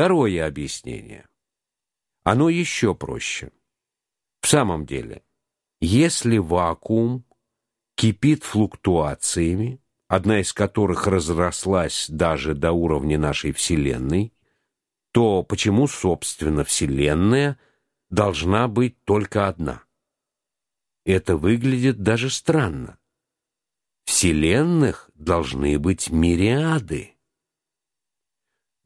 Второе объяснение. Оно еще проще. В самом деле, если вакуум кипит флуктуациями, одна из которых разрослась даже до уровня нашей Вселенной, то почему, собственно, Вселенная должна быть только одна? Это выглядит даже странно. Вселенных должны быть мириады.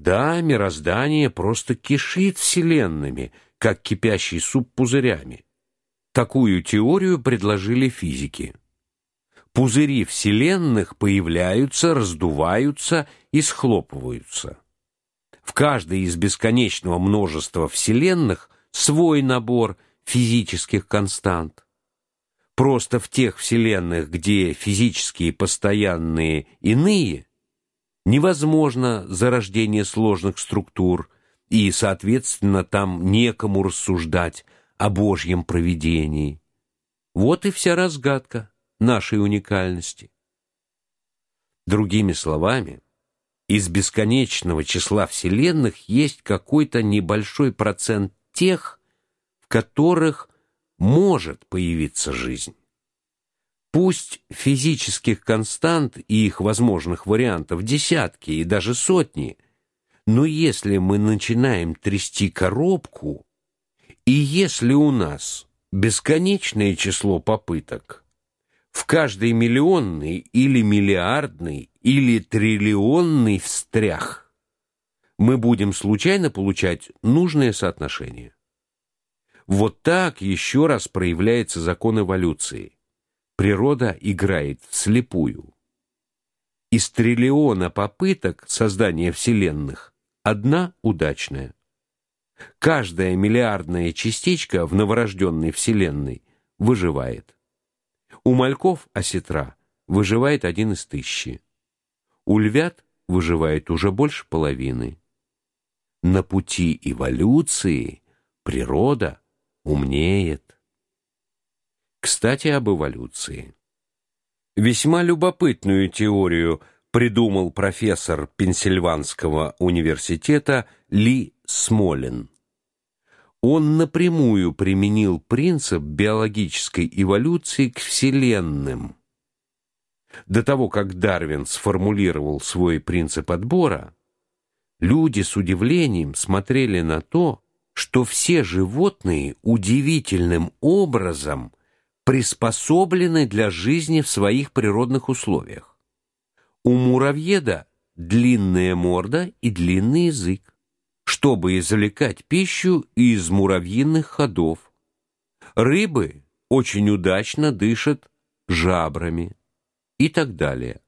Да, мироздание просто кишит вселенными, как кипящий суп пузырями. Такую теорию предложили физики. Пузыри вселенных появляются, раздуваются и схлопываются. В каждой из бесконечного множества вселенных свой набор физических констант. Просто в тех вселенных, где физические постоянные иные, невозможно зарождение сложных структур, и, соответственно, там некому рассуждать о Божьем провидении. Вот и вся разгадка нашей уникальности. Другими словами, из бесконечного числа вселенных есть какой-то небольшой процент тех, в которых может появиться жизнь. Пусть физических констант и их возможных вариантов десятки и даже сотни, но если мы начинаем трясти коробку, и если у нас бесконечное число попыток, в каждой миллионный или миллиардный или триллионный встрях мы будем случайно получать нужное соотношение. Вот так еще раз проявляется закон эволюции. Природа играет вслепую. Из триллиона попыток создания вселенных одна удачная. Каждая миллиардная частичка в новорожденной вселенной выживает. У мальков осетра выживает один из тысячи. У львят выживает уже больше половины. На пути эволюции природа умнеет. Кстати, об эволюции. Весьма любопытную теорию придумал профессор Пенсильванского университета Ли Смолин. Он напрямую применил принцип биологической эволюции к вселенным. До того, как Дарвин сформулировал свой принцип отбора, люди с удивлением смотрели на то, что все животные удивительным образом приспособлены для жизни в своих природных условиях. У муравьеда длинная морда и длинный язык, чтобы извлекать пищу из муравьиных ходов. Рыбы очень удачно дышат жабрами и так далее.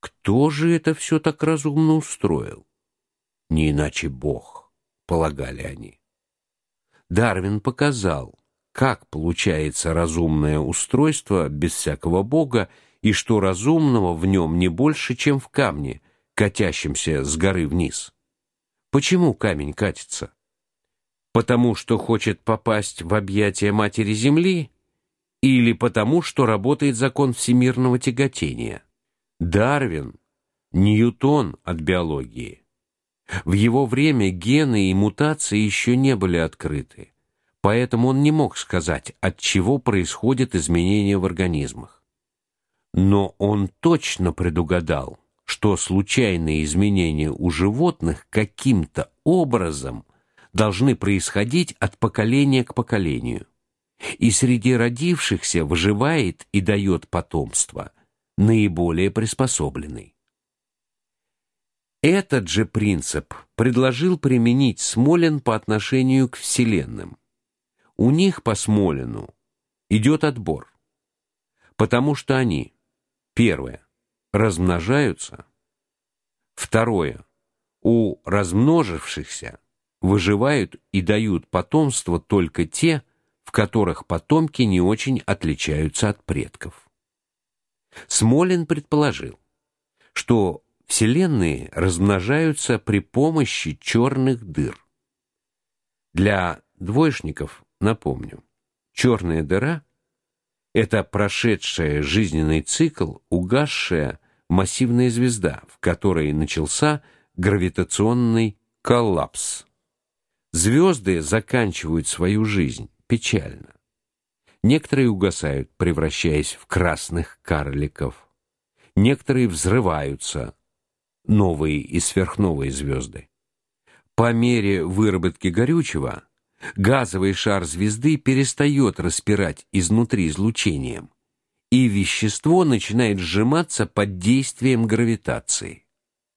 Кто же это все так разумно устроил? Не иначе Бог полагали они. Дарвин показал, как получается разумное устройство без всякого бога и что разумного в нем не больше, чем в камне, катящемся с горы вниз. Почему камень катится? Потому что хочет попасть в объятия матери Земли или потому что работает закон всемирного тяготения? Дарвин Ньютон от биологии. В его время гены и мутации еще не были открыты, поэтому он не мог сказать, от чего происходят изменения в организмах. Но он точно предугадал, что случайные изменения у животных каким-то образом должны происходить от поколения к поколению. И среди родившихся выживает и дает потомство наиболее приспособленный. Этот же принцип предложил применить Смолин по отношению к вселенным. У них по Смолину идет отбор, потому что они первое размножаются, второе у размножившихся выживают и дают потомство только те, в которых потомки не очень отличаются от предков. Смолин предположил, что Вселенные размножаются при помощи черных дыр. Для двоечников напомню. черная дыра это прошедшая жизненный цикл, угасшая массивная звезда, в которой начался гравитационный коллапс. Звезды заканчивают свою жизнь печально. Некоторые угасают, превращаясь в красных карликов. Некоторые взрываются, новые и сверхновые звезды. По мере выработки горючего газовый шар звезды перестает распирать изнутри излучением, и вещество начинает сжиматься под действием гравитации.